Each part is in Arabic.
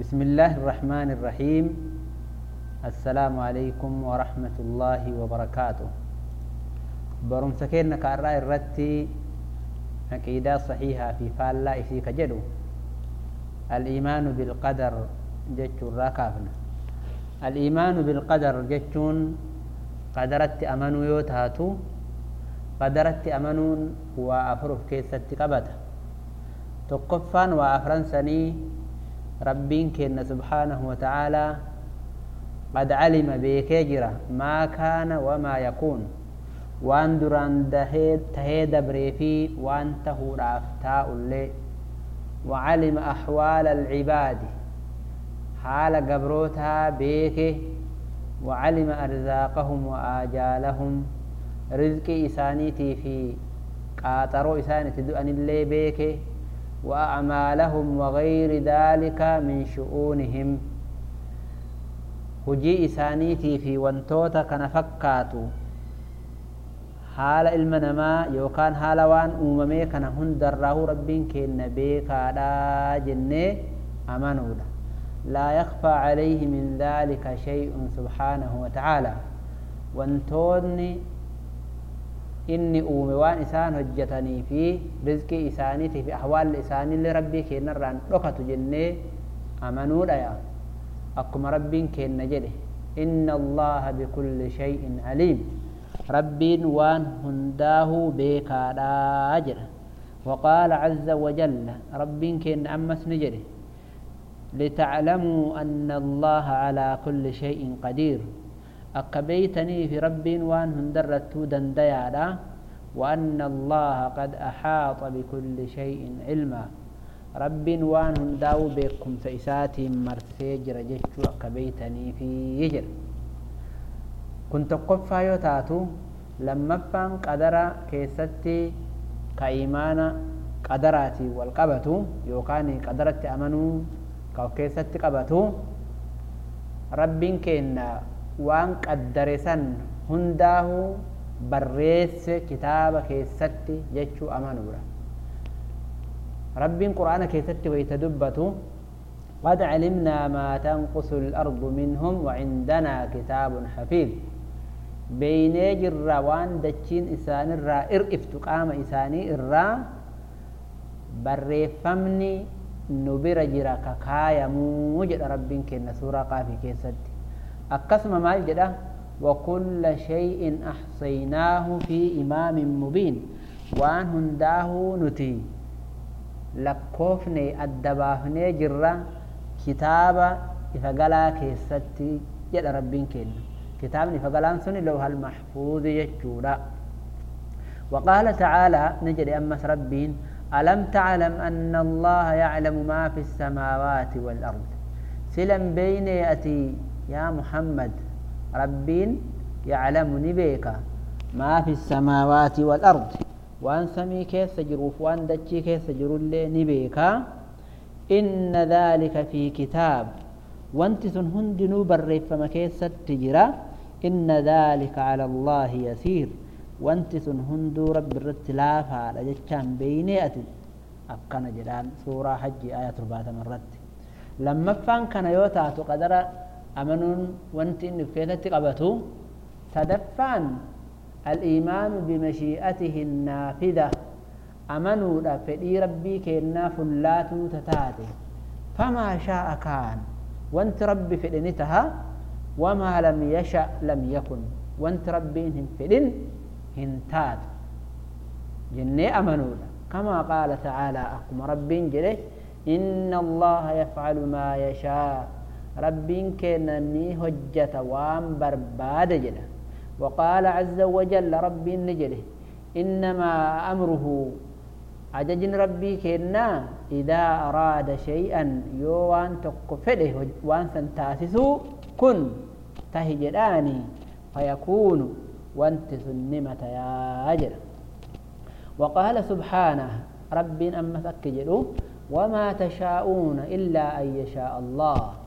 بسم الله الرحمن الرحيم السلام عليكم ورحمة الله وبركاته برم سكينة كأرى الرتي عقيدة صحيحة في فالا إفيك جدو الإيمان بالقدر جتشو راكافنا الإيمان بالقدر جتشون قدرت أمنوا يوتاتو قدرت أمنون وأفرف كيست قبته تقفان وأفرنسني ربين كن سبحانه وتعالى قد علم بكجرة ما كان وما يكون. وان دران دهيد تهيد بريفي وان تهور أفتاء اللي. وعلم أحوال العباد. حال قبروتها بيكه وعلم أرزاقهم وآجالهم. رزق إسانيتي في. قاطرو إسانيتي دؤن اللي بيكه وأعمالهم وغير ذلك من شؤونهم. هجي إسانيتي في وانتوتا كنفكاتو حال المنما يوكان حالوان أممي كنهن دره ربين كنبي كادا جنة أمانودا. لا يخفى عليه من ذلك شيء سبحانه وتعالى. وانتوني inni uume waan isaan hojjetanii fi rizqii isaaniitii fi ahwaalli isaaniillee rabbii kennarraan dhokatu jennee amanuudha yaa akkuma rabbiin kenna jedhe inna allaha bikulli shay'in aliim rabbiin waan hundaahuu beekaadhaa jedha وقال عز وجل ربين كن أمس نجري لتعلموا أن الله على كل شيء قدير أكبيتني في رب وان هندرتو دنديادا وأن الله قد أحاط بكل شيء علما. رب وان هنداو بكم سيساتي مرسيجر جتشو أكبيتني في يجر. كنت قفا يوتاتو لما فان قدر كيستي كإيمان قدراتي والقبتو يوكاني قدرت أمنو كو كيستي قبتو. رب كينا waan qaddare san hundaahu barreesse kitaaba keessatti jechuu amanuudha rabbiin qur'aana keessatti wayta dubbatu قد علمنا ما تنقص الأرض منهم وعندنا كتاب حفيظ بين جرا وان دچين إسان الرا إرئفت قام إساني الرا بريفمني نبر جرا ككايا موجد ربين كنا سورة قافي كيستي أقسم ما الجدة وكل شيء أحصيناه في إمام مبين. وأن هنداه نتي. لكوفني أدباهني جرا كتابا إفقالا كيستي جد ربين كين كتاب إفقالا سني لوها المحفوظ يجورا. وقال تعالى نجد أمس ربين ألم تعلم أن الله يعلم ما في السماوات والأرض؟ سلم بين يأتي يا محمد ربين يعلم نبيك ما في السماوات والأرض وان سمي كيس سجروف وان دجي كيس سجرو اللي نبيك. إن ذلك في كتاب. وانت هند نوبر فما كيس تجرى. إن ذلك على الله يسير. وانت هند رب الرتلاف على جتشان بينيات أكنا جلال سورة حج آية ربات مرت. لما فان كان يوتا قدر أمنون وانت إن كيتت قبته سدفان الإيمان بمشيئته النافذة. أمنوا فدي ربي كينا فلاتو تتاتي. فما شاء كان. وانت ربي فدنتها وما لم يشأ لم يكن. وانت ربي هم فدن هنتات جني أمنوا كما قال تعالى أقم ربي جله إن الله يفعل ما يشاء. ربين كنني هجة وام برباد جدا وقال عز وجل ربي نجله إنما أمره أججن ربي كنا إذا أراد شيئا يوان تقفله وان سنتاسسو كن تهجداني فيكون وانت سنمة يا أجر وقال سبحانه رب أما تكجلوا وما تشاءون إلا أن يشاء الله.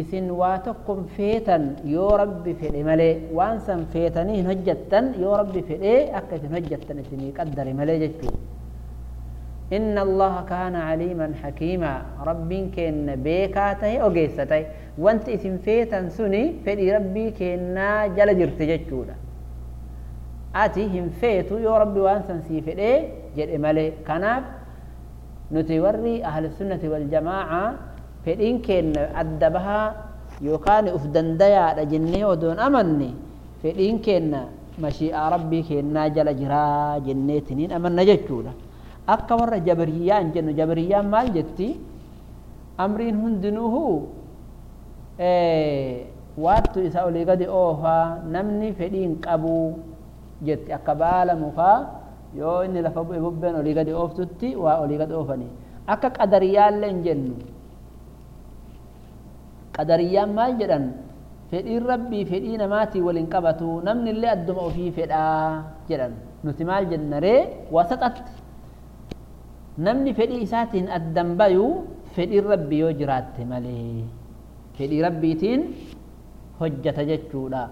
Isin waa tokkon feetan yoo rabbi fedhe malee waan san feetanii hin hojjettan yoo rabbi fedhee akka isin إن الله كان عليما حكيما. رب كن بيكاته أجيسته وانت اسم فيتن سني فدي ربي كنا جل جرت أتي هم فيتو يا ربي سي فدي جد مالي كناب. نتوري أهل السنة والجماعة. فدين كن أدبها يوكان أفدن ديا جنة ودون أمني فدين كن مشيئة ربي كنا جل جرا جنة أمن نجتشودا akka warra jabariyyaa hin jennu jabariyyaan maal jetti amriin hundinuuhu waattu isa olii gadi oofaa namni fedhii hin qabu jetti akka baala mukaa yoo inni lafa bu'e bubbeen olii gadi ooftutti waa olii gadi oofanii akka qadariyyaallee hin jennu qadariyyaan maal jedhan fedhiin rabbii fedhii namaatii waliin qabatu namni illee adduma ofii fedhaa jedhan nuti maal jennaree wasaxatti namni fedhii isaatiin addan bayu fedhiin rabbii yoo jiraatte malee fedhii rabbiitiin hojjata jechuudha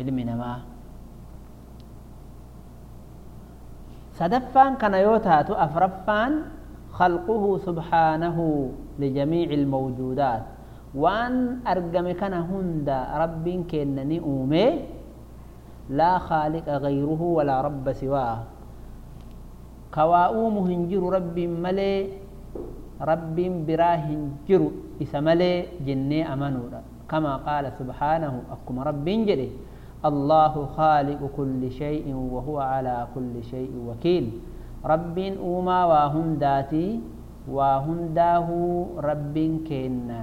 ilmi namaa sadaffaan kana yoo taatu afraffaan khalquhu subhaanahu lijamiici ilmawjuudaat وان ارغم كان هند رب كنني أومي لا خالق غيره ولا رب سواه. كوا هنجر ربي ملي ربي برا هنجر اسملي جنة امانورا كما قال سبحانه أكم رب جري الله خالق كل شيء وهو على كل شيء وكيل. رب أوما وهنداتي وهنداه رب كنّا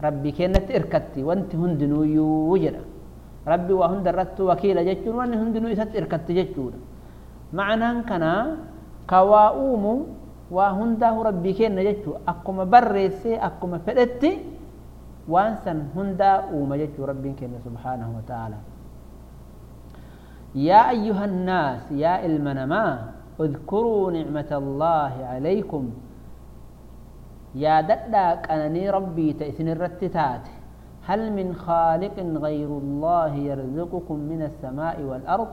rabbii kennatti irkatti wanti hundinuuyyuu jedha rabbi waa hunda irratti wakiila jechuun wanni hundinuu isatti irkatti jechuudha معنى كان كوا أومو وهنده ربي كنا جتو أكما برسي أكما فدتي وانسن هندا أوما جتو ربي كنا سبحانه وتعالى. يا أيها الناس يا إلمنما اذكروا نعمة الله عليكم. يا ددك أنا ني ربي تاثن الرتتات هل من خالق غير الله يرزقكم من السماء والأرض؟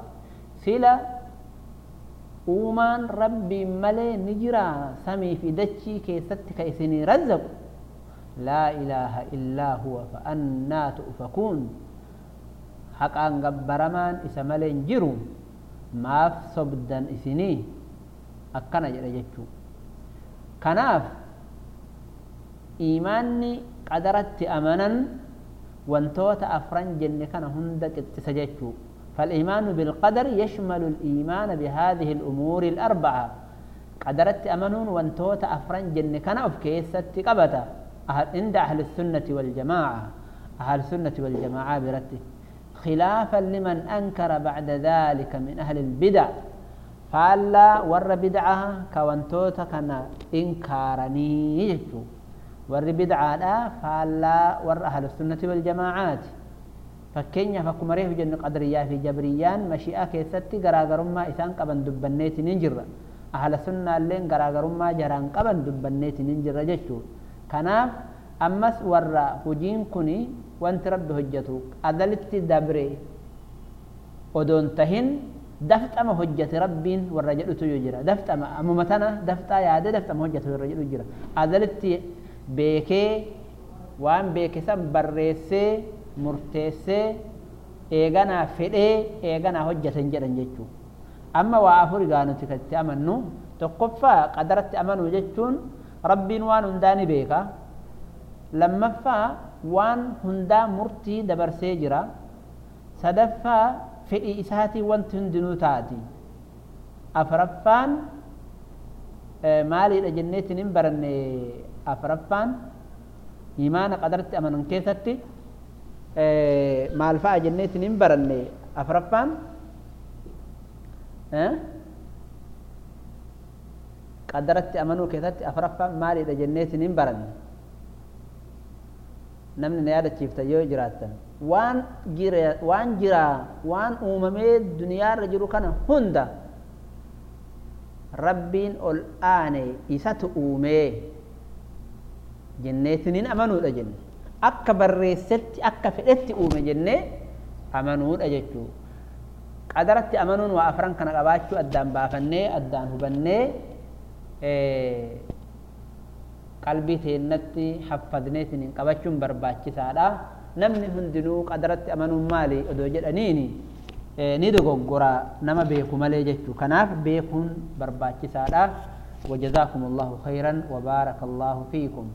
فلا. ومان ربي ملي نجرا. سمي في دتشي كيست كيسن رزق. لا إله إلا هو فأنا تؤفكون. حقا غبرمان اسا ملي نجرو ما صبدا اسني أكنا جرجتو كناف. Iimaanni qadaratti amanan wantoota afran jenne kana hunda qixxisa jechuu فالإيمان بالقدر يشمل الإيمان بهذه الأمور الأربعة. قدرت أمنون وانتوت أفرن جن كان أف كيست قبتا عند أهل السنة والجماعة. أهل السنة والجماعة برته خلافا لمن أنكر بعد ذلك من أهل البدع. فألا ور بدعة كوانتوت كان إنكارني يجو. والربيد عادا فلا ور أهل السنة والجماعات فكينيا فكمريه جن قدريا في جبريان مشيئة كي ستي إثنك إثان قبن دبنيت ننجر أهل السنة اللين قراغرما جران قبن دبنيت ننجر جشو كناف أمس ور هجين كني وانت رب هجتوك أذلت دبري ودون تهن دفت أما هجة رب والرجل تجرى دفت أما أمومتنا دفت يا دفت أما هجة الرجل تجرى أذلت beekee waan beeke san barreessee murteessee eeganaa fedhee eeganaa hojjetan jedhan jechuu amma waa afur gaa nuti katti amannu tokkoffaa qadaratti amanuu jechuun rabbiin waan hundaa ni beeka. Lammaffaa waan hundaa murtii dabarsee jira. Sadaffaa fedhii isaatii wanti hundinuu taati. Afraffaan maaliidha jenneetiin hin baranne afraffaan imaana qadaratti amanan keessatti maal fa'a jenneetiin hin baranne afraffaan qadaratti amanuu keessatti afraffaan maaliidha jenneetiin hin baranne namni na yaadachiifta yoo jiraattan waan jira waan jira waan uumamee duniyaarra jiru kana hunda rabbiin ol aane isatu uumee jenneetiniin amanuudha jenne. Akka barreessetti akka fedhetti uume jennee amanuudha jechuu. Qadaratti amanuun waa afran kana qabaachuu addaan baafannee addaan hubannee qalbii teennatti haffadneetiin hin qabachuun barbaachisaadha. Namni hundinuu qadaratti amanuun maali? Odoo jedhaniini ni dogoggora nama beeku malee jechuu. Kanaaf beekuun barbaachisaadha وجزاكم الله خيرا وبارك الله فيكم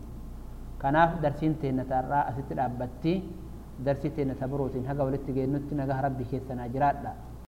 كناف درسين تينا ترى أستي درسي تينا تبروتين هقا ولتي نجاه ربي كيسنا جراد